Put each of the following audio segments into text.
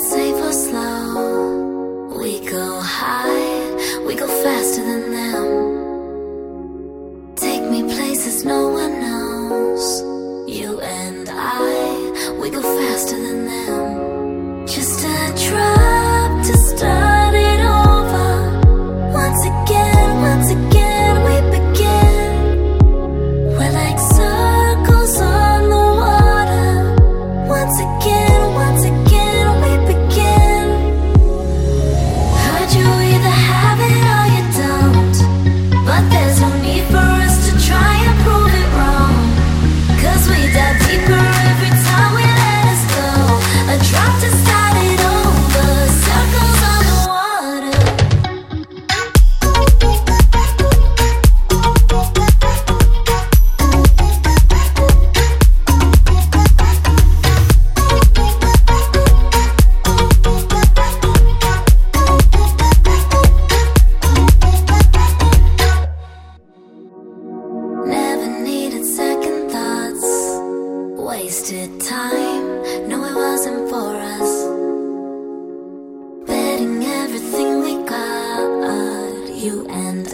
safe or slow. We go high, we go faster than them. Take me places no one knows. You and I, we go faster than them.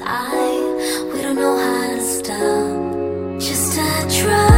I, we don't know how to stop. Just a try.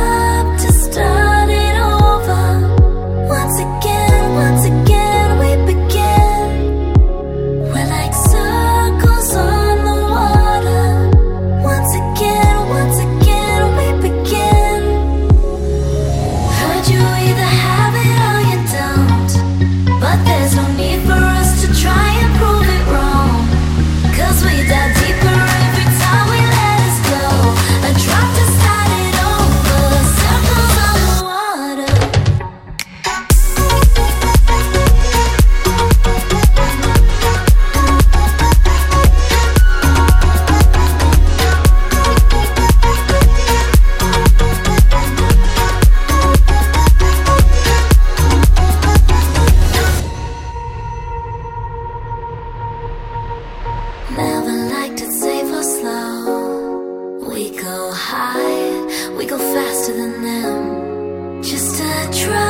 go high, we go faster than them. Just a try.